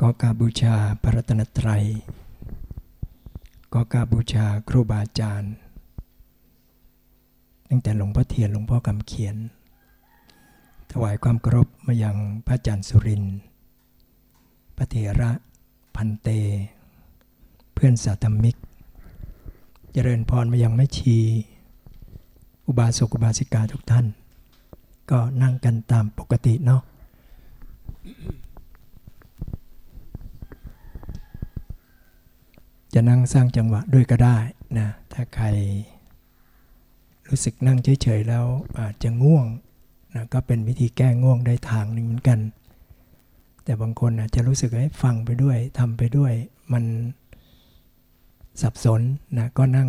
ก็กราบบูชาพระรัตนตรัย ก็กราบบูชาครูบาอาจารย์ ตั้งแต่หลวงพ่อเทียนหลวงพ่อคำเขียน ถวายความเคารพมายังพระอาจารย์สุรินทร์พระเถระพันเต เพื่อนสาธมิก เจริญพรมายังแม่ชี อุบาสกอุบาสิกาทุกท่าน ก็นั่งกันตามปกติเนาะ จะนั่งสร้างจังหวะด้วยก็ได้นะถ้าใครรู้สึกนั่งเฉยๆแล้วอาจจะง่วงนะก็เป็นวิธีแก้ง่วงได้ทางหนึ่งเหมือนกัน แต่บางคนอาจจะรู้สึกให้ฟังไปด้วยทำไปด้วย มันสับสนนะก็นั่ง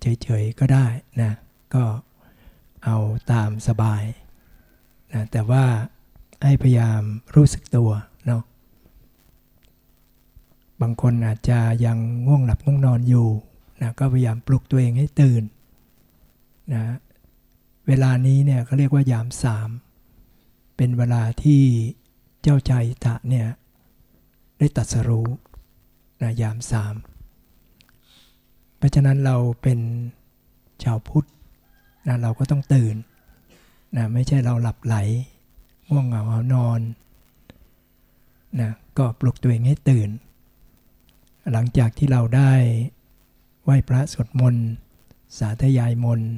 เฉยๆก็ได้นะก็เอาตามสบายนะแต่ว่าให้พยายามรู้สึกตัว บางคนอาจจะยังง่วงหลับง่วงนอนอยู่นะก็พยายามปลุกตัวเองให้ตื่นนะเวลานี้เนี่ยเขาเรียกว่ายามสามเป็นเวลาที่เจ้าใจตะเนี่ยได้ตัดสรู้นะยามสามเพราะฉะนั้นเราเป็นชาวพุทธนะเราก็ต้องตื่นนะไม่ใช่เราหลับไหลง่วงเหงาหานอนนะก็ปลุกตัวเองให้ตื่น หลังจากที่เราได้ไหว้พระสวดมนต์ สาธยายมนต์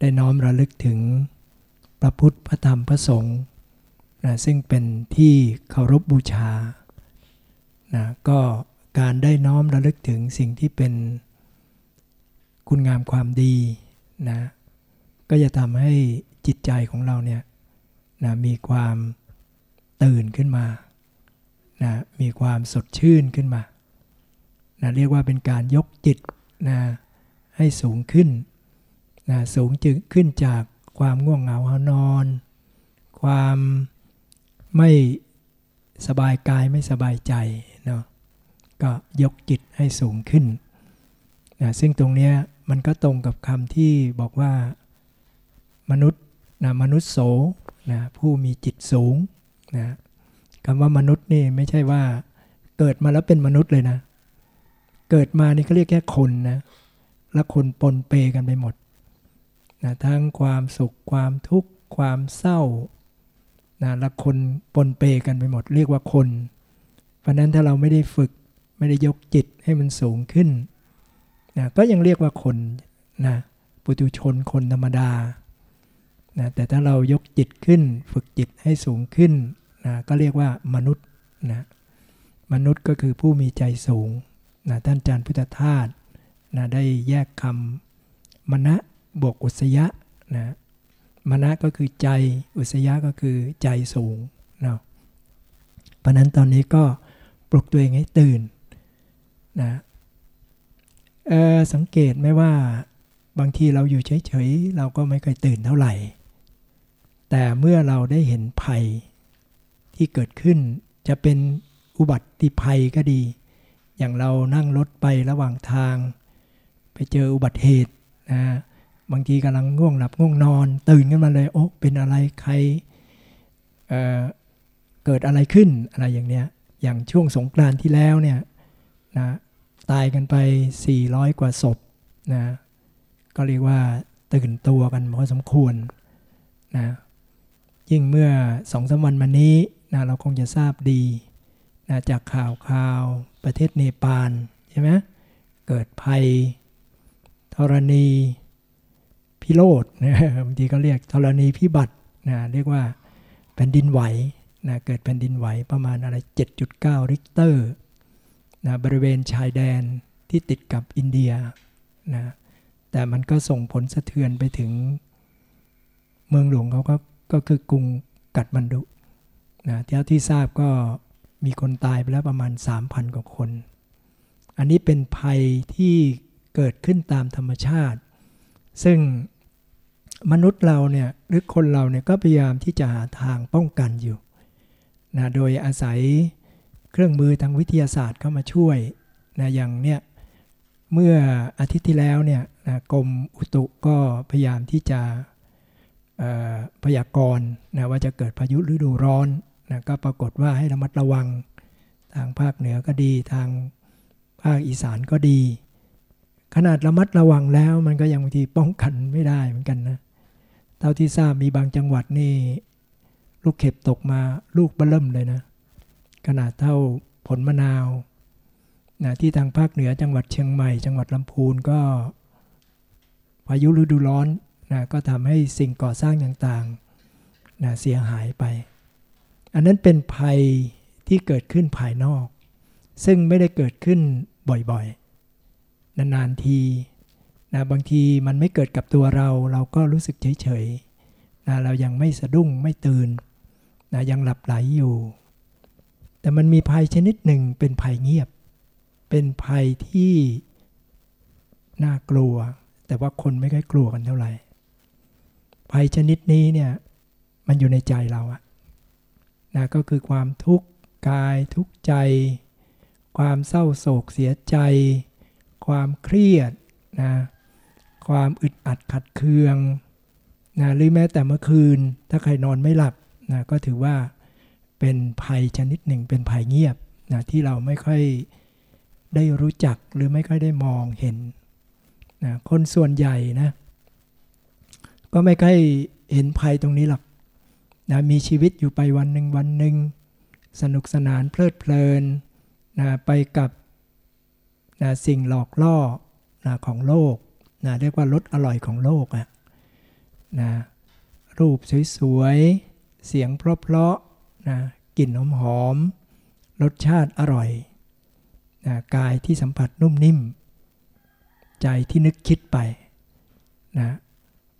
ได้น้อมระลึกถึงพระพุทธ พระธรรม พระสงฆ์นะซึ่งเป็นที่เคารพบบูชานะก็การได้น้อมระลึกถึงสิ่งที่เป็นคุณงามความดีนะก็จะทำให้จิตใจของเราเนี่ยนะมีความตื่นขึ้นมานะมีความสดชื่นขึ้นมา นะเรียกว่าเป็นการยกจิตนะให้สูงขึ้นนะสูงจึงขึ้นจากความง่วงเหงาหานอน ความไม่สบายกายไม่สบายใจเนาะก็ยกจิตให้สูงขึ้นนะซึ่งตรงนี้มันก็ตรงกับคำที่บอกว่ามนุษย์นะมนุษย์โสนะผู้มีจิตสูงนะคำว่ามนุษย์นี่ไม่ใช่ว่าเกิดมาแล้วเป็นมนุษย์เลยนะ เกิดมานี่เขาเรียกแค่คนนะแล้วคนปนเปกันไปหมดนะทั้งความสุขความทุกข์ความเศร้านะและคนปนเปกันไปหมด เรียกว่าคน เพราะนั้นถ้าเราไม่ได้ฝึกไม่ได้ยกจิตให้มันสูงขึ้นนะก็ยังเรียกว่าคนนะปุถุชนคนธรรมดานะแต่ถ้าเรายกจิตขึ้น ฝึกจิตให้สูงขึ้นนะก็เรียกว่ามนุษย์นะมนุษย์ก็คือผู้มีใจสูง นะท่านอาจารย์พุทธทาสนะได้แยกคำมณะบวกอุสยะนะมณะก็คือใจอุสยะก็คือใจสูงเนาะเพราะนั้นตอนนี้ก็ปลุกตัวเองให้ตื่นนะสังเกตไหมว่าบางทีเราอยู่เฉยๆ เราก็ไม่เคยตื่นเท่าไหร่ แต่เมื่อเราได้เห็นภัยที่เกิดขึ้นจะเป็นอุบัติภัยก็ดี อย่างเรานั่งรถไประหว่างทาง ไปเจออุบัติเหตุนะบางทีกำลังง่วงหลับง่วงนอน ตื่นขึ้นมาเลยโอ้เป็นอะไรใครเเกิดอะไรขึ้นอะไรอย่างเนี้ยอย่างช่วงสงกรานต์ที่แล้วเนี่ยนะตายกันไป 400 กว่าศพนะก็เรียกว่าตื่นตัวกันพอสมควรนะยิ่งเมื่อสองสามวันมานี้นะเราคงจะทราบดีนะจากข่าวข่าว ประเทศเนปาลใช่ไหมเกิดภัยธรณีพิโรธนะบางทีก็เรียกธรณีพิบัตินะเรียกว่าแผ่นดินไหวนะเกิดแผ่นดินไหวประมาณอะไร 7.9 ริกเตอร์นะบริเวณชายแดนที่ติดกับอินเดียนะแต่มันก็ส่งผลสะเทือนไปถึงเมืองหลวงเขาก็ก็คือกรุงกัดมันดุนะเท่าที่ทราบก็ มีคนตายไปแล้วประมาณ 3,000 กว่าคน อันนี้เป็นภัยที่เกิดขึ้นตามธรรมชาติ ซึ่งมนุษย์เราเนี่ยหรือคนเราเนี่ยก็พยายามที่จะหาทางป้องกันอยู่นะโดยอาศัยเครื่องมือทางวิทยาศาสตร์เข้ามาช่วยนะอย่างเนี้ยเมื่ออาทิตย์ที่แล้วเนี่ยนะกรมอุตุก็พยายามที่จะพยากรณ์นะว่าจะเกิดพายุฤดูร้อน นะก็ปรากฏว่าให้ระมัดระวัง ทางภาคเหนือก็ดี ทางภาคอีสานก็ดี ขนาดระมัดระวังแล้วมันก็ยังบางทีป้องกันไม่ได้เหมือนกันนะเท่าที่ทราบมีบางจังหวัดนี่ลูกเข็บตกมาลูกเบิ่มเลยนะ ขนาดเท่าผลมะนาวนะที่ทางภาคเหนือจังหวัดเชียงใหม่ จังหวัดลำพูนก็พายุฤดูร้อนนะก็ทำให้สิ่งก่อสร้างต่างๆนะเสียหายไป อันนั้นเป็นภัยที่เกิดขึ้นภายนอก ซึ่งไม่ได้เกิดขึ้นบ่อยๆ นานๆทีนะบางทีมันไม่เกิดกับตัวเราเราก็รู้สึกเฉยๆนะเรายังไม่สะดุ้งไม่ตื่นนะยังหลับไหลอยู่ แต่มันมีภัยชนิดหนึ่งเป็นภัยเงียบ เป็นภัยที่น่ากลัว แต่ว่าคนไม่ค่อยกลัวกันเท่าไหร่ภัยชนิดนี้เนี่ยมันอยู่ในใจเราอะ นะก็คือความทุกข์กายทุกข์ใจ ความเศร้าโศกเสียใจ ความเครียดนะความอึดอัดขัดเคืองนะหรือแม้แต่เมื่อคืน ถ้าใครนอนไม่หลับนะก็ถือว่าเป็นภัยชนิดหนึ่งเป็นภัยเงียบนะที่เราไม่ค่อยได้รู้จักหรือไม่ค่อยได้มองเห็นนะคนส่วนใหญ่นะก็ไม่ค่อยเห็นภัยตรงนี้หรอก นะมีชีวิตอยู่ไปวันหนึ่งวันหนึ่งสนุกสนานเพลิดเพลินนะไปกับนะสิ่งหลอกล่อนะของโลกนะเรียกว่ารสอร่อยของโลกอะนะรูปสวยๆ เสียงเพราะๆนะกลิ่นหอมๆรสชาติอร่อยนะกายที่สัมผัสนุ่มนิ่ม ใจที่นึกคิดไปนะ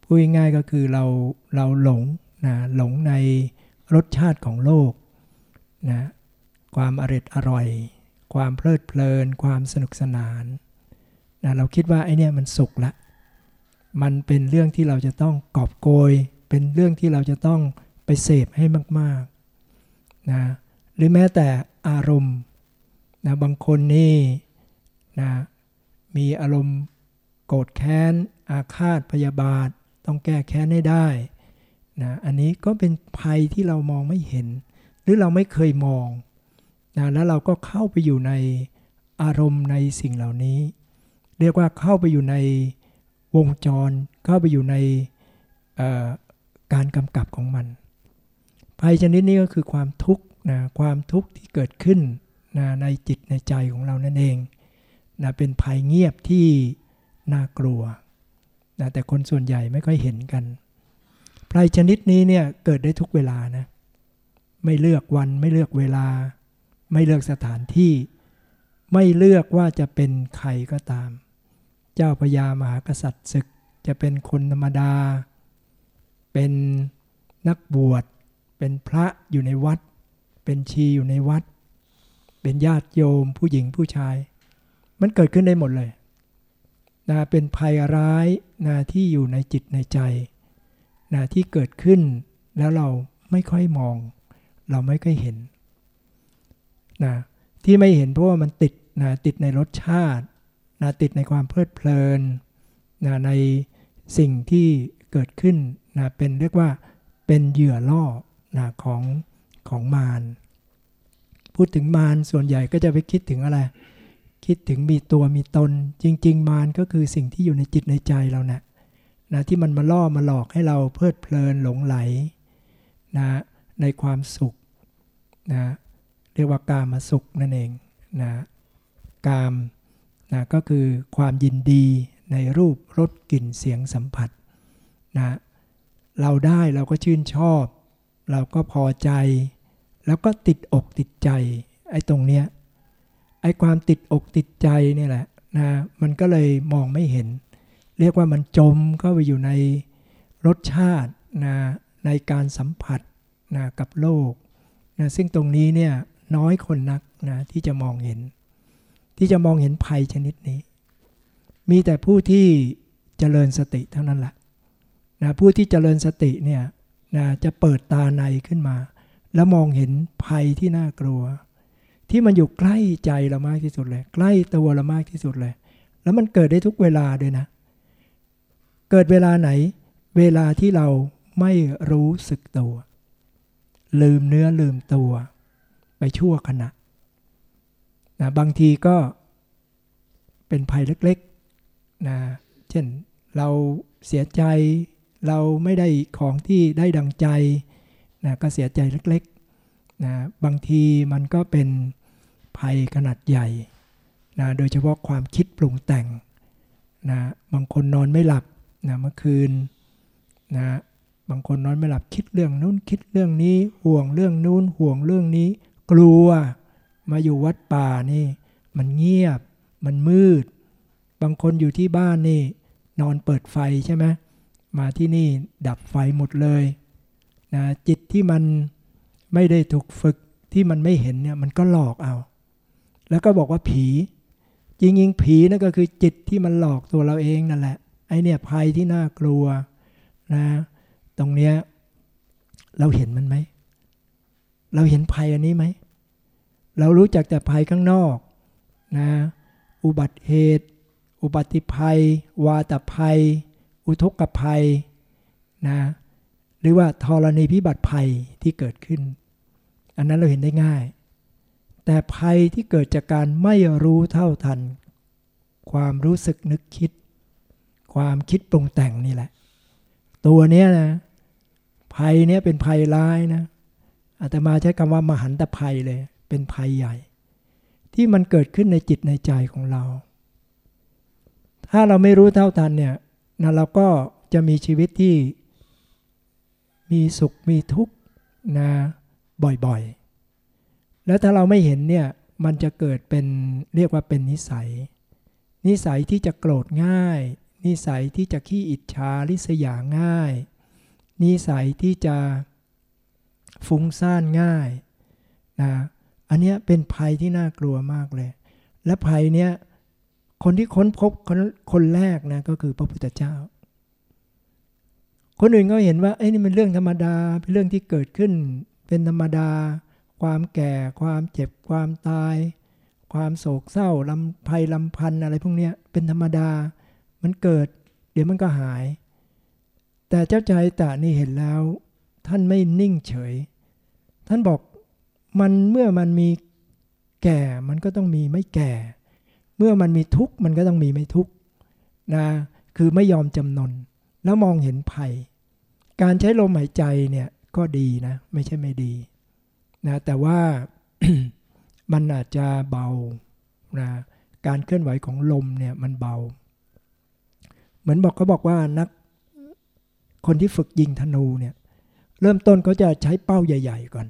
พูดง่ายๆก็คือเราเราหลง นะหลงในรสชาติของโลกนะความอร็ดอร่อย ความเพลิดเพลิน ความสนุกสนานนะเราคิดว่าไอเนี่ยมันสุขละ มันเป็นเรื่องที่เราจะต้องกอบโกย เป็นเรื่องที่เราจะต้องไปเสพให้มากๆนะหรือแม้แต่อารมณ์นะบางคนนี่นะมีอารมณ์โกรธแค้น อาฆาตพยาบาท ต้องแก้แค้นให้ได้ นะอันนี้ก็เป็นภัยที่เรามองไม่เห็น หรือเราไม่เคยมองนะแล้วเราก็เข้าไปอยู่ในอารมณ์ในสิ่งเหล่านี้ เรียกว่าเข้าไปอยู่ในวงจร เข้าไปอยู่ในการกำกับของมัน ภัยชนิดนี้ก็คือความทุกข์นะความทุกข์ที่เกิดขึ้นนะในจิตในใจของเรานั่นเองนะเป็นภัยเงียบที่น่ากลัวนะแต่คนส่วนใหญ่ไม่ค่อยเห็นกัน ภัยชนิดนี้เนี่ยเกิดได้ทุกเวลานะ ไม่เลือกวันไม่เลือกเวลา ไม่เลือกสถานที่ ไม่เลือกว่าจะเป็นใครก็ตาม เจ้าพญามหากษัตริย์ศึกจะเป็นคนธรรมดา เป็นนักบวช เป็นพระอยู่ในวัด เป็นชีอยู่ในวัด เป็นญาติโยมผู้หญิงผู้ชาย มันเกิดขึ้นได้หมดเลยนะเป็นภัยร้ายนะที่อยู่ในจิตในใจ นะที่เกิดขึ้นแล้วเราไม่ค่อยมอง เราไม่ค่อยเห็นนะที่ไม่เห็นเพราะว่ามันติดนะติดในรสชาตินะติดในความเพลิดเพลินนะในสิ่งที่เกิดขึ้นนะเป็นเรียกว่าเป็นเหยื่อล่อนะของของมารพูดถึงมารส่วนใหญ่ก็จะไปคิดถึงอะไร คิดถึงมีตัวมีตน จริง ๆ มารก็คือสิ่งที่อยู่ในจิตในใจเราเนะี่ย นะที่มันมาล่อมาหลอกให้เราเพลิดเพลินหลงไหลนะในความสุขนะเรียกว่ากามาสุขนั่นเองนะกามนะก็คือความยินดีในรูปรสกลิ่นเสียงสัมผัสนะเราได้เราก็ชื่นชอบ เราก็พอใจ แล้วก็ติดอกติดใจไอ้ตรงเนี้ยไอ้ความติดอกติดใจนี่แหละนะมันก็เลยมองไม่เห็น เรียกว่ามันจมเข้าไปอยู่ในรสชาตินะในการสัมผัสนะกับโลกนะซึ่งตรงนี้เนี่ยน้อยคนนักนะที่จะมองเห็น ที่จะมองเห็นภัยชนิดนี้ มีแต่ผู้ที่เจริญสติเท่านั้นแหละนะผู้ที่เจริญสติเนี่ยนะจะเปิดตาในขึ้นมา แล้วมองเห็นภัยที่น่ากลัว ที่มันอยู่ใกล้ใจเรามากที่สุดเลย ใกล้ตัวเรามากที่สุดเลย แล้วมันเกิดได้ทุกเวลาด้วยนะ เกิดเวลาไหน เวลาที่เราไม่รู้สึกตัว ลืมเนื้อลืมตัว ไปชั่วขณะนะบางทีก็เป็นภัยเล็กๆนะเช่นเราเสียใจเราไม่ได้ของที่ได้ดังใจนะก็เสียใจเล็กๆนะบางทีมันก็เป็นภัยขนาดใหญ่นะโดยเฉพาะความคิดปรุงแต่งนะบางคนนอนไม่หลับ นะเมื่อคืนนะบางคนนอนไม่หลับคิดเรื่องนู้นคิดเรื่องนี้ห่วงเรื่องนู้นห่วงเรื่องนี้ กลัวมาอยู่วัดป่านี่ มันเงียบ มันมืด บางคนอยู่ที่บ้านนี่ นอนเปิดไฟใช่ไหมมาที่นี่ดับไฟหมดเลยนะจิตที่มันไม่ได้ถูกฝึกที่มันไม่เห็นเนี่ยมันก็หลอกเอา แล้วก็บอกว่าผี จริงๆผีนั่นก็คือจิตที่มันหลอกตัวเราเองนั่นแหละ ไอเนี่ยภัยที่น่ากลัวนะตรงเนี้ยเราเห็นมันไหม เราเห็นภัยอันนี้ไหม เรารู้จักแต่ภัยข้างนอกนะอุบัติเหตุ อุบัติภัย วาตภัย อุทกภัยนะหรือว่าธรณีพิบัติภัยที่เกิดขึ้น อันนั้นเราเห็นได้ง่าย แต่ภัยที่เกิดจากการไม่รู้เท่าทัน ความรู้สึกนึกคิด ความคิดปรุงแต่งนี่แหละ ตัวเนี้ยนะ ภัยเนี้ยเป็นภัยร้ายนะอาตมาใช้คำว่ามหันตภัยเลย เป็นภัยใหญ่ ที่มันเกิดขึ้นในจิตในใจของเรา ถ้าเราไม่รู้เท่าทันเนี่ยนะเราก็จะมีชีวิตที่มีสุขมีทุกข์นะบ่อยๆ แล้วถ้าเราไม่เห็นเนี่ยมันจะเกิดเป็นเรียกว่าเป็นนิสัย นิสัยที่จะโกรธง่าย นิสัยที่จะขี้อิจฉาริษยาง่าย นิสัยที่จะฟุ้งซ่านง่ายนะอันนี้เป็นภัยที่น่ากลัวมากเลย และภัยเนี้ยคนที่ค้นพบคนคนแรกนะก็คือพระพุทธเจ้า คนอื่นก็เห็นว่าไอ้นี่มันเรื่องธรรมดาเป็นเรื่องที่เกิดขึ้น เป็นธรรมดา ความแก่ ความเจ็บ ความตาย ความโศกเศร้าลำภัยลำพันอะไรพวกนี้เป็นธรรมดา มันเกิด เดี๋ยวมันก็หาย แต่เจ้าชายตานี่เห็นแล้ว ท่านไม่นิ่งเฉย ท่านบอกมันเมื่อมันมีแก่มันก็ต้องมีไม่แก่ เมื่อมันมีทุกข์มันก็ต้องมีไม่ทุกข์นะคือไม่ยอมจำนน แล้วมองเห็นภัย การใช้ลมหายใจเนี่ยก็ดีนะไม่ใช่ไม่ดีนะแต่ว่ามันอาจจะเบานะการเคลื่อนไหวของลมเนี่ยมันเบา มือนบอกเขาบอกว่านักคนที่ฝึกยิงธนูเนี่ย เริ่มต้นเขาจะใช้เป้าใหญ่ ๆ ก่อน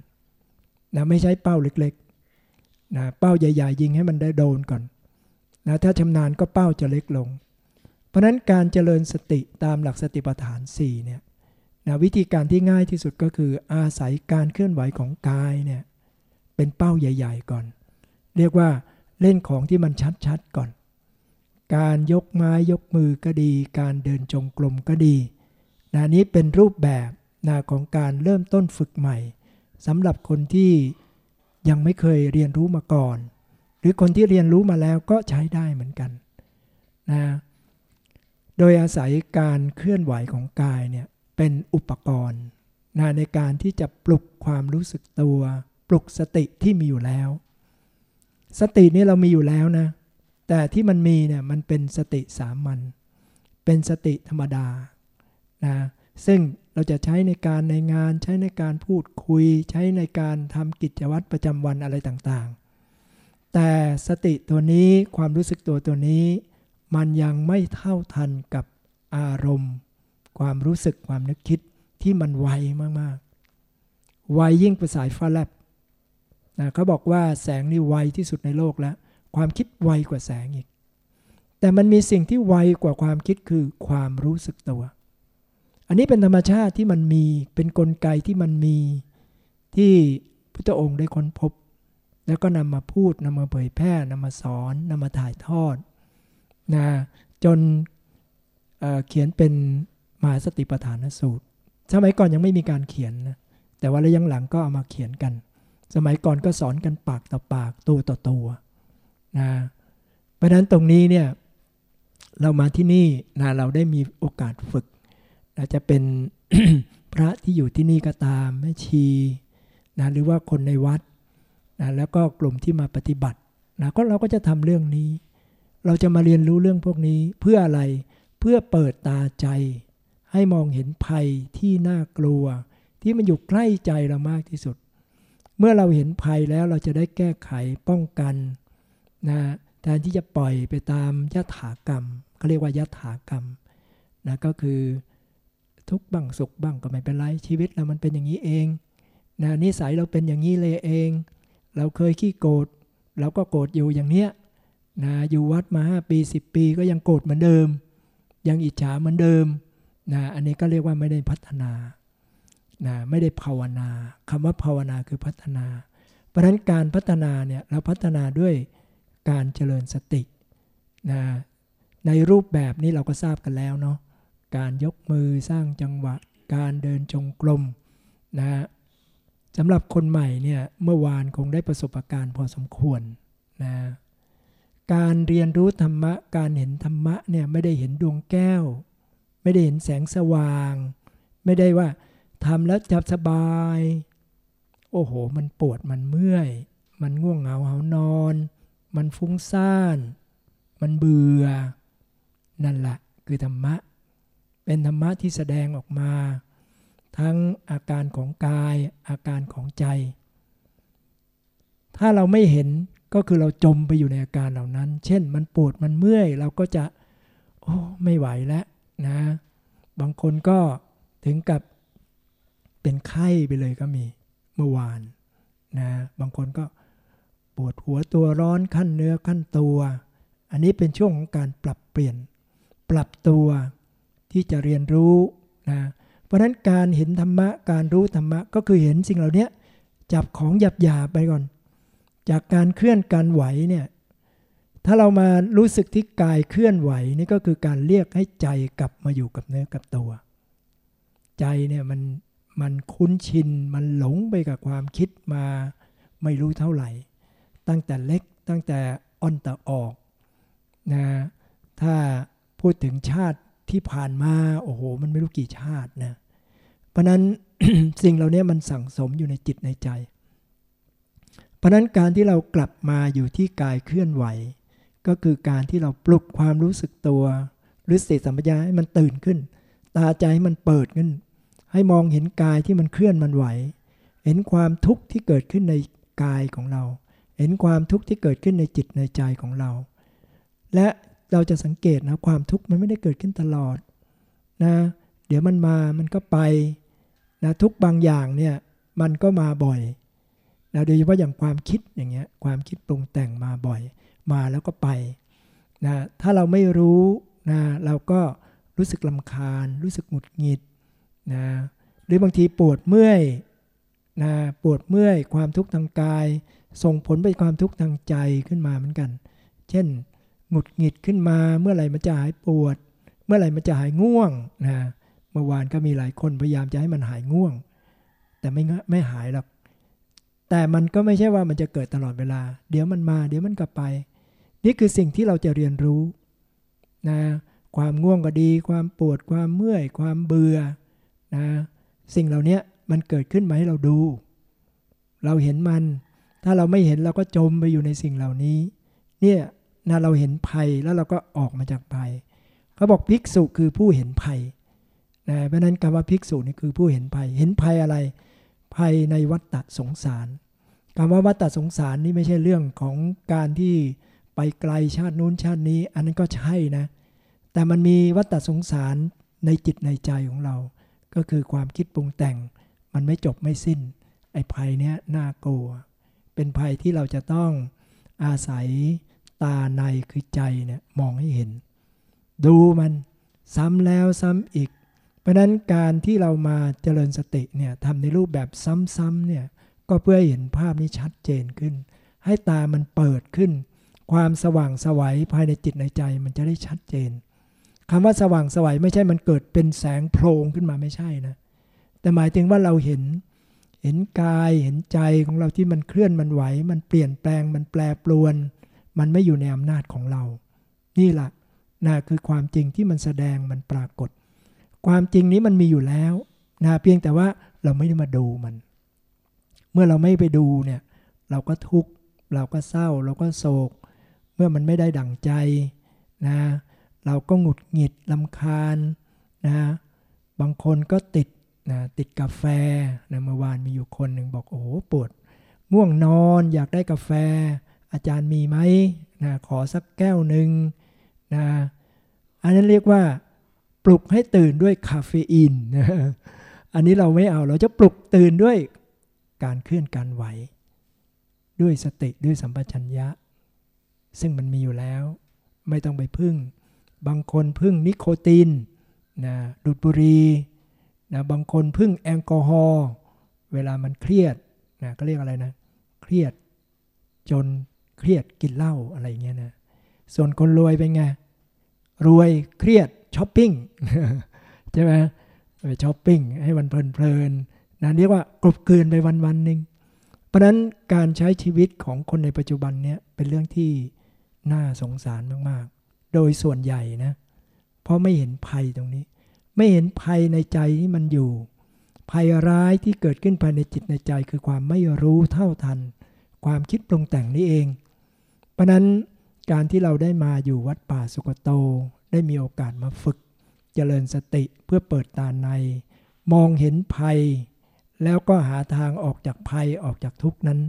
นะไม่ใช้เป้าเล็กๆนะเป้าใหญ่ ๆ ยิงให้มันได้โดนก่อนนะถ้าชำนาญก็เป้าจะเล็กลง เพราะนั้นการเจริญสติตามหลักสติปัฏฐาน4เนี่ยนะวิธีการที่ง่ายที่สุดก็คืออาศัยการเคลื่อนไหวของกายเนี่ยเป็นเป้าใหญ่ ๆ ก่อน เรียกว่าเล่นของที่มันชัดๆก่อน การยกไม้ยกมือก็ดี การเดินจงกรมก็ดีนะนี้เป็นรูปแบบนะของการเริ่มต้นฝึกใหม่สำหรับคนที่ยังไม่เคยเรียนรู้มาก่อน หรือคนที่เรียนรู้มาแล้วก็ใช้ได้เหมือนกันนะโดยอาศัยการเคลื่อนไหวของกายเนี่ยเป็นอุปกรณ์นะในการที่จะปลุกความรู้สึกตัว ปลุกสติที่มีอยู่แล้ว สตินี่เรามีอยู่แล้วนะ แต่ที่มันมีเนี่ยมันเป็นสติสามัญเป็นสติธรรมดานะซึ่งเราจะใช้ในการในงานใช้ในการพูดคุย ใช้ในการทำกิจวัตรประจำวันอะไรต่างๆ แต่สติตัวนี้ความรู้สึกตัวตัวนี้ มันยังไม่เท่าทันกับอารมณ์ ความรู้สึกความนึกคิดที่มันไวมากๆ ไวยิ่งกว่าสายฟ้าแลบนะเขาบอกว่าแสงนี่ไวที่สุดในโลกแล้ว ความคิดไวกว่าแสงอีก แต่มันมีสิ่งที่ไวกว่าความคิดคือความรู้สึกตัว อันนี้เป็นธรรมชาติที่มันมี เป็นนกลไกที่มันมี ที่พุทธองค์ได้ค้นพบ แล้วก็นำมาพูดนำมาเผยแพร่นำมาสอนนำมาถ่ายทอดนะจนเเขียนเป็นมหาสติปัฏฐานสูตร สมัยก่อนยังไม่มีการเขียนนะ แต่ว่าระยะหลังก็เอามาเขียนกัน สมัยก่อนก็สอนกันปากต่อปากตัวต่อตัว นะเพราะนั้นตรงนี้เนี่ยเรามาที่นี่นะเราได้มีโอกาสฝึกอาจจะเป็นพระที่อยู่ที่นี่ก็ตามแม่ชีนะหรือว่าคนในวัดนะแล้วก็กลุ่มที่มาปฏิบัตินะก็เราก็จะทำเรื่องนี้ เราจะมาเรียนรู้เรื่องพวกนี้เพื่ออะไรเพื่อเปิดตาใจ ให้มองเห็นภัยที่น่ากลัว ที่มันอยู่ใกล้ใจเรามากที่สุด เมื่อเราเห็นภัยแล้วเราจะได้แก้ไขป้องกัน นะแทนที่จะปล่อยไปตามยถากรรมเขาเรียกว่ายถากรรมนะก็คือทุกบ้างสุขบ้างก็ไม่เป็นไรชีวิตเรามันเป็นอย่างนี้เองนะนิสัยเราเป็นอย่างนี้เลยเอง เราเคยขี้โกรธเราก็โกรธอยู่อย่างเนี้ยนะอยู่วัดมา5ปี 10 ปีก็ยังโกรธเหมือนเดิม ยังอิจฉาเหมือนเดิมนะอันนี้ก็เรียกว่าไม่ได้พัฒนานะไม่ได้ภาวนาคำว่าภาวนาคือพัฒนา เพราะฉะนั้นการพัฒนาเนี่ยเราพัฒนาด้วย การเจริญสตินะในรูปแบบนี้เราก็ทราบกันแล้วเนาะการยกมือสร้างจังหวะ การเดินจงกรมนะสำหรับคนใหม่เนี่ยเมื่อวานคงได้ประสบการณ์พอสมควรนะการเรียนรู้ธรรมะ การเห็นธรรมะเนี่ยไม่ได้เห็นดวงแก้ว ไม่ได้เห็นแสงสว่าง ไม่ได้ว่าทำแล้วจับสบาย โอ้โห มันปวดมันเมื่อย มันง่วงเหงาเหานอน มันฟุ้งซ่าน มันเบื่อ นั่นแหละคือธรรมะ เป็นธรรมะที่แสดงออกมา ทั้งอาการของกายอาการของใจ ถ้าเราไม่เห็นก็คือเราจมไปอยู่ในอาการเหล่านั้น เช่น มันปวดมันเมื่อย เราก็จะ โอ้ไม่ไหวแล้วนะ บางคนก็ถึงกับเป็นไข้ไปเลยก็มีเมื่อวานนะ บางคนก็ วดหัวตัวร้อนขั้นเนื้อขั้นตัว อันนี้เป็นช่วงของการปรับเปลี่ยน ปรับตัวที่จะเรียนรู้นะเพราะนั้นการเห็นธรรมะการรู้ธรรมะก็คือเห็นสิ่งเหล่านี้จับของหยาบหยาไปก่อน จากการเคลื่อนการไหวเนี่ยถ้าเรามารู้สึกที่กายเคลื่อนไหวนี่ก็คือการเรียกให้ใจกลับมาอยู่กับเนื้อกับตัว ใจเนี่ยมันมันคุ้นชินมันหลงไปกับความคิดมาไม่รู้เท่าไหร่ ตั้งแต่เล็กตั้งแต่อ่อนแต่ออกนะถ้าพูดถึงชาติที่ผ่านมาโอ้โห มันไม่รู้กี่ชาตินะเพราะนั้นสิ่งเหล่านี้มันสั่งสมอยู่ในจิตในใจ เพราะนั้นการที่เรากลับมาอยู่ที่กายเคลื่อนไหว ก็คือการที่เราปลุกความรู้สึกตัวหรือสติสัมปชัญญะให้มันตื่นขึ้น ตาใจให้มันเปิดขึ้น ให้มองเห็นกายที่มันเคลื่อนมันไหว เห็นความทุกข์ที่เกิดขึ้นในกายของเรา เห็นความทุกข์ที่เกิดขึ้นในจิตในใจของเรา และเราจะสังเกตนะความทุกข์มันไม่ได้เกิดขึ้นตลอดนะเดี๋ยวมันมามันก็ไปนะทุกบางอย่างเนี่ยมันก็มาบ่อยนะโดยเฉพาะอย่างความคิดอย่างเงี้ยความคิดปรุงแต่งมาบ่อย มาแล้วก็ไปนะถ้าเราไม่รู้นะเราก็รู้สึกลำคาญ รู้สึกหงุดหงิดนะหรือบางทีปวดเมื่อยนะปวดเมื่อย ความทุกข์ทางกาย ส่งผลไปความทุกข์ทางใจขึ้นมาเหมือนกัน เช่น หงุดหงิดขึ้นมา เมื่อไหร่มันจะหายปวด เมื่อไหร่มันจะหายง่วงนะเมื่อวานก็มีหลายคนพยายามจะให้มันหายง่วง แต่ไม่ไม่หายหรอกแต่มันก็ไม่ใช่ว่ามันจะเกิดตลอดเวลา เดี๋ยวมันมา เดี๋ยวมันกลับไป นี่คือสิ่งที่เราจะเรียนรู้นะความง่วงก็ดี ความปวดความเมื่อย ความเบื่อนะสิ่งเหล่านี้มันเกิดขึ้นมาให้เราดู เราเห็นมัน ถ้าเราไม่เห็นเราก็จมไปอยู่ในสิ่งเหล่านี้ เนี่ยนะเราเห็นภัยแล้วเราก็ออกมาจากภัยเขาบอกภิกษุคือผู้เห็นภัยนะเพราะนั้นคำว่าภิกษุนี่คือผู้เห็นภัย เห็นภัยอะไร ภัยในวัฏฏะสงสารคำว่าวัฏฏะสงสารนี่ไม่ใช่เรื่องของการที่ไปไกลชาตินู้นชาตินี้ อันนั้นก็ใช่นะ แต่มันมีวัฏฏะสงสารในจิตในใจของเรา ก็คือความคิดปรุงแต่ง มันไม่จบไม่สิ้น ไอ้ภัยเนี้ยน่ากลัว เป็นภัยที่เราจะต้องอาศัยตาในคือใจเนี่ยมองให้เห็น ดูมันซ้ำแล้วซ้ำอีก เพราะนั้นการที่เรามาเจริญสติเนี่ยทำในรูปแบบซ้ำๆเนี่ยก็เพื่อเห็นภาพนี้ชัดเจนขึ้น ให้ตามันเปิดขึ้น ความสว่างสวัยภายในจิตในใจมันจะได้ชัดเจนคำว่าสว่างสวัยไม่ใช่มันเกิดเป็นแสงโพลงขึ้นมาไม่ใช่นะแต่หมายถึงว่าเราเห็น เห็นกายเห็นใจของเราที่มันเคลื่อนมันไหว มันเปลี่ยนแปลงมันแปรปรวน มันไม่อยู่ในอำนาจของเรา นี่แหละนะคือความจริงที่มันแสดงมันปรากฏ ความจริงนี้มันมีอยู่แล้วนะเพียงแต่ว่าเราไม่ได้มาดูมัน เมื่อเราไม่ไปดูเนี่ยเราก็ทุกข์เราก็เศร้า เราก็โศก เมื่อมันไม่ได้ดั่งใจนะเราก็หงุดหงิดลำคาญนะบางคนก็ติด นะติดกาแฟนะเมื่อวานมีอยู่คนหนึ่งบอกโอ้โหปวดง่วงนอนอยากได้กาแฟ อาจารย์มีไหมนะขอสักแก้วหนึ่งนะอันนั้นเรียกว่า ปลุกให้ตื่นด้วยคาเฟอีนนะอันนี้เราไม่เอาเราจะปลุกตื่นด้วยการเคลื่อนการไหว ด้วยสติด้วยสัมปชัญญะ ซึ่งมันมีอยู่แล้ว ไม่ต้องไปพึ่ง บางคนพึ่งนิโคตินนะดูดบุหรี่ นะบางคนพึ่งแอลกอฮอล์เวลามันเครียดนะก็เรียกอะไรนะ เครียดจนเครียดกินเหล้าอะไรเงี้ยนะส่วนคนรวยเป็นไง รวยเครียดช้อปปิ้งใช่ไหมไปช้อปปิ้งให้มันเพลินๆนะเรียกว่ากลบเกลื่อนไปวันวันหนึ่งเพราะนั้นการใช้ชีวิตของคนในปัจจุบันเนี้ยเป็นเรื่องที่น่าสงสารมากๆ โดยส่วนใหญ่นะ เพราะไม่เห็นภัยตรงนี้ ไม่เห็นภัยในใจที่มันอยู่ ภัยร้ายที่เกิดขึ้นภายในจิตในใจคือความไม่รู้เท่าทัน ความคิดปรุงแต่งนี่เอง เพราะนั้นการที่เราได้มาอยู่วัดป่าสุกโต ได้มีโอกาสมาฝึก เจริญสติเพื่อเปิดตาใน มองเห็นภัย แล้วก็หาทางออกจากภัยออกจากทุกนั้น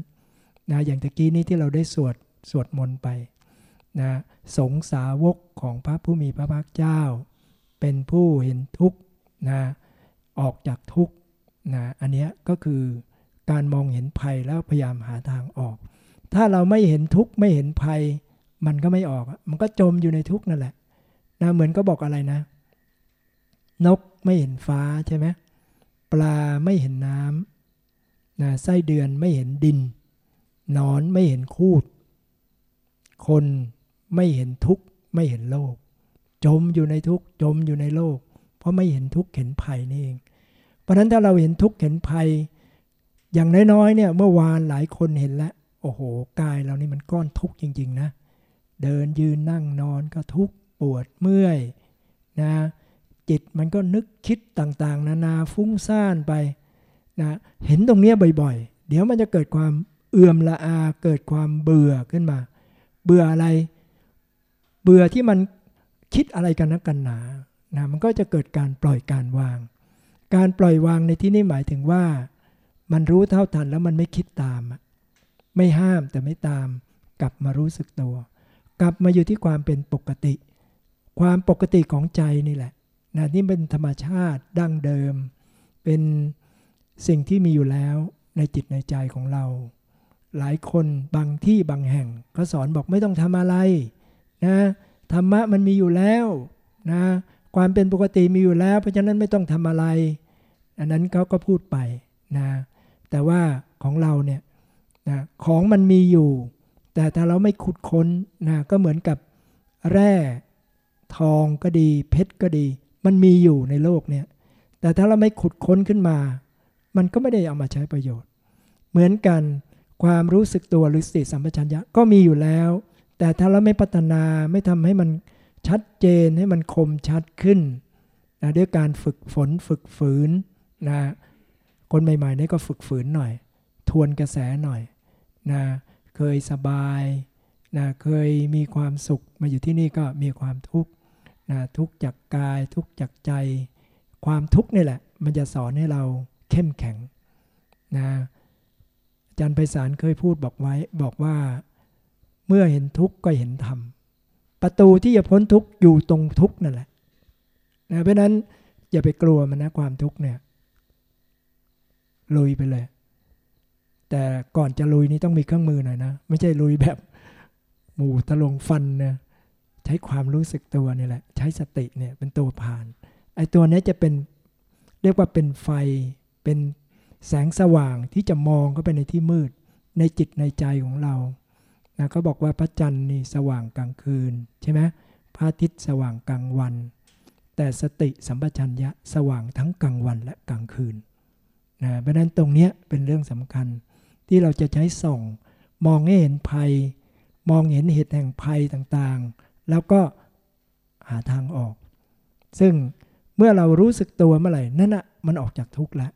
นะอย่างตะกี้นี้ที่เราได้สวดสวดมนต์ไปนะสงสาวกของพระผู้มีพระภาคเจ้า เป็นผู้เห็นทุกข์นะออกจากทุกข์นะอันนี้ก็คือการมองเห็นภัยแล้วพยายามหาทางออก ถ้าเราไม่เห็นทุกข์ไม่เห็นภัย มันก็ไม่ออก มันก็จมอยู่ในทุกข์นั่นแหละนะเหมือนก็บอกอะไรนะ นกไม่เห็นฟ้าใช่ไหมปลาไม่เห็นน้ำนะไส้เดือนไม่เห็นดินนอนไม่เห็นคูด คนไม่เห็นทุกข์ไม่เห็นโลก จมอยู่ในทุกข์จมอยู่ในโลก เพราะไม่เห็นทุกข์เห็นภัยนี่เอง เพราะฉะนั้นถ้าเราเห็นทุกข์เห็นภัย อย่างน้อยๆเนี่ยเมื่อวานหลายคนเห็นแล้วโอ้โหกายเรานี่มันก้อนทุกข์จริง ๆ นะ เดินยืนนั่งนอนก็ทุกข์ปวดเมื่อยนะจิตมันก็นึกคิดต่างๆ นานาฟุ้งซ่านไปนะเห็นตรงนี้บ่อยๆ เดี๋ยวมันจะเกิดความเอื่อมละอาเกิดความเบื่อขึ้นมา เบื่ออะไร เบื่อที่มัน คิดอะไรกันนักกันหนานะมันก็จะเกิดการปล่อยการวาง การปล่อยวางในที่นี้หมายถึงว่า มันรู้เท่าทันแล้วมันไม่คิดตาม ไม่ห้ามแต่ไม่ตาม กลับมารู้สึกตัว กลับมาอยู่ที่ความเป็นปกติ ความปกติของใจนี่แหละนะนี่เป็นธรรมชาติดั้งเดิม เป็นสิ่งที่มีอยู่แล้วในจิตในใจของเรา หลายคนบางที่บางแห่งก็สอนบอกไม่ต้องทำอะไรนะ ธรรมะมันมีอยู่แล้วนะความเป็นปกติมีอยู่แล้ว เพราะฉะนั้นไม่ต้องทำอะไร อันนั้นเขาก็พูดไปนะแต่ว่าของเราเนี่ยนะของมันมีอยู่ แต่ถ้าเราไม่ขุดค้นนะก็เหมือนกับแร่ทองก็ดี เพชรก็ดี มันมีอยู่ในโลกเนี่ยแต่ถ้าเราไม่ขุดค้นขึ้นมา มันก็ไม่ได้เอามาใช้ประโยชน์ เหมือนกันความรู้สึกตัวหรือสติสัมปชัญญะก็มีอยู่แล้ว แต่ถ้าเราไม่พัฒนาไม่ทำให้มันชัดเจนให้มันคมชัดขึ้นนะด้วยการฝึกฝนฝึกฝืนนะคนใหม่ๆนี่ก็ฝึกฝืนหน่อย ทวนกระแสหน่อยนะเคยสบายนะเคยมีความสุขมาอยู่ที่นี่ก็มีความทุกข์นะทุกจากกายทุกจากใจ ความทุกข์นี่แหละ มันจะสอนให้เราเข้มแข็งนะอาจารย์ไพศาลเคยพูดบอกไว้บอกว่า เมื่อเห็นทุกข์ก็เห็นธรรม ประตูที่จะพ้นทุกข์อยู่ตรงทุกข์นั่นแหละนะเพราะนั้นอย่าไปกลัวมันนะความทุกข์เนี่ยลุยไปเลย แต่ก่อนจะลุยนี่ต้องมีเครื่องมือหน่อยนะ ไม่ใช่ลุยแบบหมูตะลงฟันนะใช้ความรู้สึกตัวนี่แหละ ใช้สติเนี่ยเป็นตัวผ่าน ไอ้ตัวนี้จะเป็นเรียกว่าเป็นไฟเป็นแสงสว่างที่จะมองเข้าไปในที่มืด ในจิตในใจของเรา นะเขาบอกว่าพระจันทร์นี่สว่างกลางคืนใช่ไหมพระอาทิตย์สว่างกลางวัน แต่สติสัมปชัญญะสว่างทั้งกลางวันและกลางคืนนะเพราะนั้นตรงนี้เป็นเรื่องสำคัญที่เราจะใช้ส่องมองให้เห็นภัย มองเห็นเหตุแห่งภัยต่างๆ แล้วก็หาทางออก ซึ่งเมื่อเรารู้สึกตัวเมื่อไหร่นั่นอะมันออกจากทุกข์แล้ว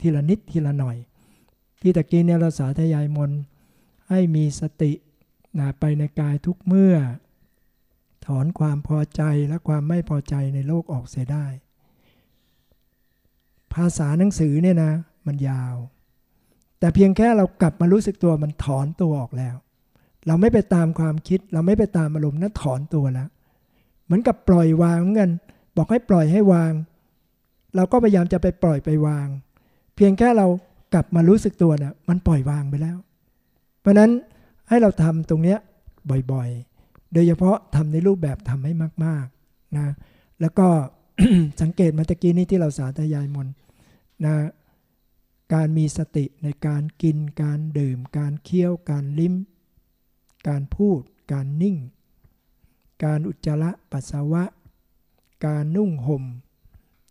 ทีละนิดทีละหน่อย ที่ตะกี้เนี่ยเราสาธยายมน ให้มีสตินะไปในกายทุกเมื่อ ถอนความพอใจและความไม่พอใจในโลกออกเสียได้ ภาษาหนังสือเนี่ยนะ มันยาว แต่เพียงแค่เรากลับมารู้สึกตัวมันถอนตัวออกแล้ว เราไม่ไปตามความคิด เราไม่ไปตามอารมณ์นั้นถอนตัวแล้วเหมือนกับปล่อยวางเหมือนกันบอกให้ปล่อยให้วาง เราก็พยายามจะไปปล่อยไปวาง เพียงแค่เรากลับมารู้สึกตัวนะ่ะมันปล่อยวางไปแล้ว เพราะนั้นให้เราทำตรงเนี้ยบ่อยๆ โดยเฉพาะทำในรูปแบบทำให้มากๆนะ แล้วก็สังเกตมาตะกี้นี้ที่เราสาธยายมนนะการมีสติในการกิน การดื่ม การเคี้ยว การลิ้ม การพูด การนิ่ง การอุจจาระปัสสาวะ การนุ่งห่ม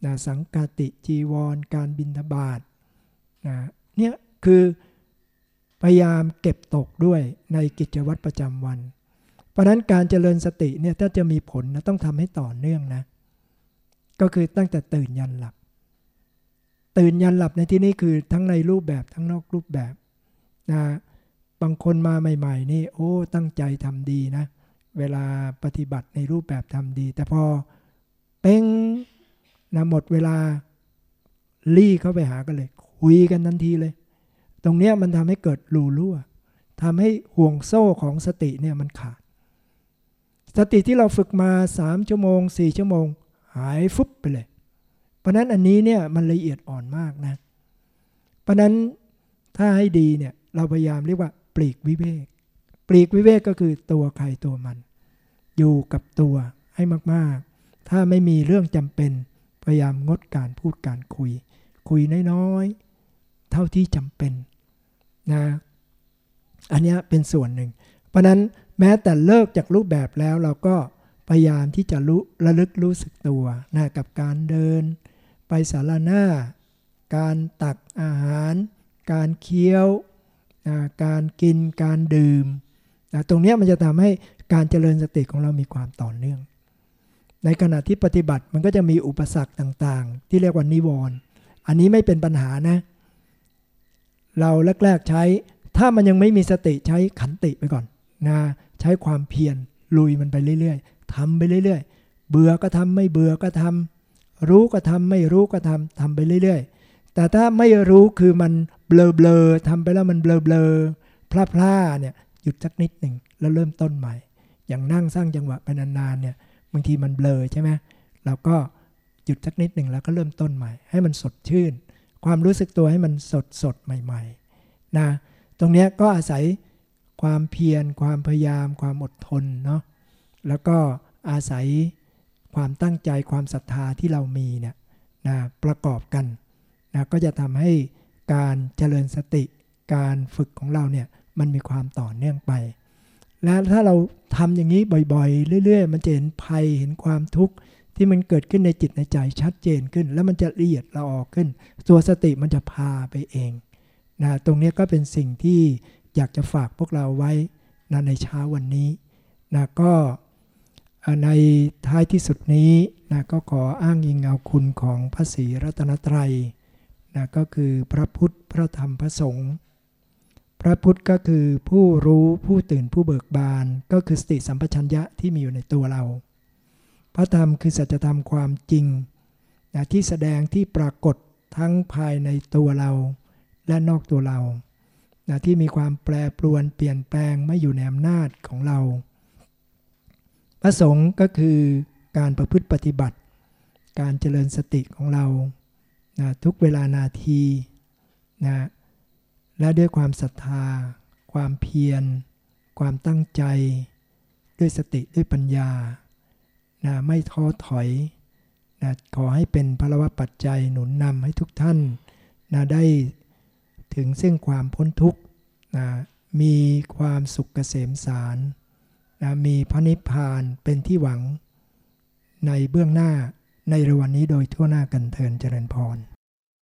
นะสังกติจีวร การบินทบาทนะเนี่ยคือ พยายามเก็บตกด้วยในกิจวัตรประจำวัน เพราะนั้นการเจริญสติเนี่ยถ้าจะมีผลนะต้องทำให้ต่อเนื่องนะ ก็คือตั้งแต่ตื่นยันหลับ ตื่นยันหลับในที่นี้คือทั้งในรูปแบบทั้งนอกรูปแบบนะบางคนมาใหม่ ๆ นี่โอ้ตั้งใจทำดีนะ เวลาปฏิบัติในรูปแบบทำดี แต่พอเป้งนะหมดเวลา ลี่เข้าไปหากันเลย คุยกันทันทีเลย ตรงเนี้ยมันทำให้เกิดรูรั่วทำให้ห่วงโซ่ของสติเนี่ยมันขาด สติที่เราฝึกมาสามชั่วโมงสี่ชั่วโมง หายฟุบไปเลย เพราะนั้นอันนี้เนี่ยมันละเอียดอ่อนมากนะ เพราะนั้นถ้าให้ดีเนี่ยเราพยายามเรียกว่าปลีกวิเวก ปลีกวิเวกก็คือตัวใครตัวมัน อยู่กับตัวให้มากๆ ถ้าไม่มีเรื่องจำเป็น พยายามงดการพูดการคุย คุยน้อยๆ เท่าที่จำเป็น นะอันนี้เป็นส่วนหนึ่ง เพราะนั้นแม้แต่เลิกจากรูปแบบแล้วเราก็พยายามที่จะรู้ระลึกรู้สึกตัวนะกับการเดิน ไปสารหน้า การตักอาหาร การเคี้ยวนะการกินการดื่มนะตรงนี้มันจะทำให้การเจริญสติของเรามีความต่อเนื่อง ในขณะที่ปฏิบัติมันก็จะมีอุปสรรคต่างๆ ที่เรียกว่านิวรณ์อันนี้ไม่เป็นปัญหานะเเราแรกๆใช้ ถ้ามันยังไม่มีสติใช้ขันติไปก่อนนะใช้ความเพียรลุยมันไปเรื่อยๆทำไปเรื่อยๆ เบื่อก็ทำไม่เบื่อก็ทำรู้ก็ทำไม่รู้ก็ทำทำไปเรื่อยๆ แต่ถ้าไม่รู้คือมันเบลอๆทำไปแล้วมันเบลอๆพลาๆเนี่ยหยุดสักนิดหนึ่งแล้วเริ่มต้นใหม่ อย่างนั่งสร้างจังหวะไปนานๆเนี่ยบางทีมันเบลอใช่ไหมเราก็หยุดสักนิดหนึ่งแล้วก็เริ่มต้นใหม่ ให้มันสดชื่น ความรู้สึกตัวให้มันสดสดใหม่ๆนะตรงนี้ก็อาศัยความเพียร ความพยายาม ความอดทนเนาะแล้วก็อาศัยความตั้งใจความศรัทธาที่เรามีเนี่ยนะประกอบกันนะก็จะทำให้การเจริญสติการฝึกของเราเนี่ยมันมีความต่อเนื่องไป และถ้าเราทำอย่างนี้บ่อยๆ เรื่อย ๆ มันจะเห็นภัยเห็นความทุกข์ ที่มันเกิดขึ้นในจิตในใจชัดเจนขึ้น แล้วมันจะละเอียดละออกขึ้น ตัวสติมันจะพาไปเองนะตรงนี้ก็เป็นสิ่งที่อยากจะฝากพวกเราไว้นะในเช้าวันนี้นะก็ในท้ายที่สุดนี้นะก็ขออ้างอิงเอาคุณของพระศรีรัตนตรัยนะก็คือพระพุทธพระธรรมพระสงฆ์พระพุทธก็คือผู้รู้ผู้ตื่นผู้เบิกบาน ก็คือสติสัมปชัญญะที่มีอยู่ในตัวเรา พระธรรมคือสัจธรรมความจริงนะที่แสดงที่ปรากฏทั้งภายในตัวเรา และนอกตัวเรานะที่มีความแปรปรวนเปลี่ยนแปลงไม่อยู่ในอำนาจของเรา พระสงฆ์ก็คือการประพฤติปฏิบัติ การเจริญสติของเรานะทุกเวลานาทีนะและด้วยความศรัทธา ความเพียร ความตั้งใจ ด้วยสติด้วยปัญญา นะไม่ท้อถอยนะขอให้เป็นพระวปัจจัยหนุนนำให้ทุกท่านนะได้ถึงซึ่งความพ้นทุกข์นะมีความสุขเกษมสารนะมีพระนิพพานเป็นที่หวังในเบื้องหน้าในระวันนี้โดยทั่วหน้ากันเทินเจริญพร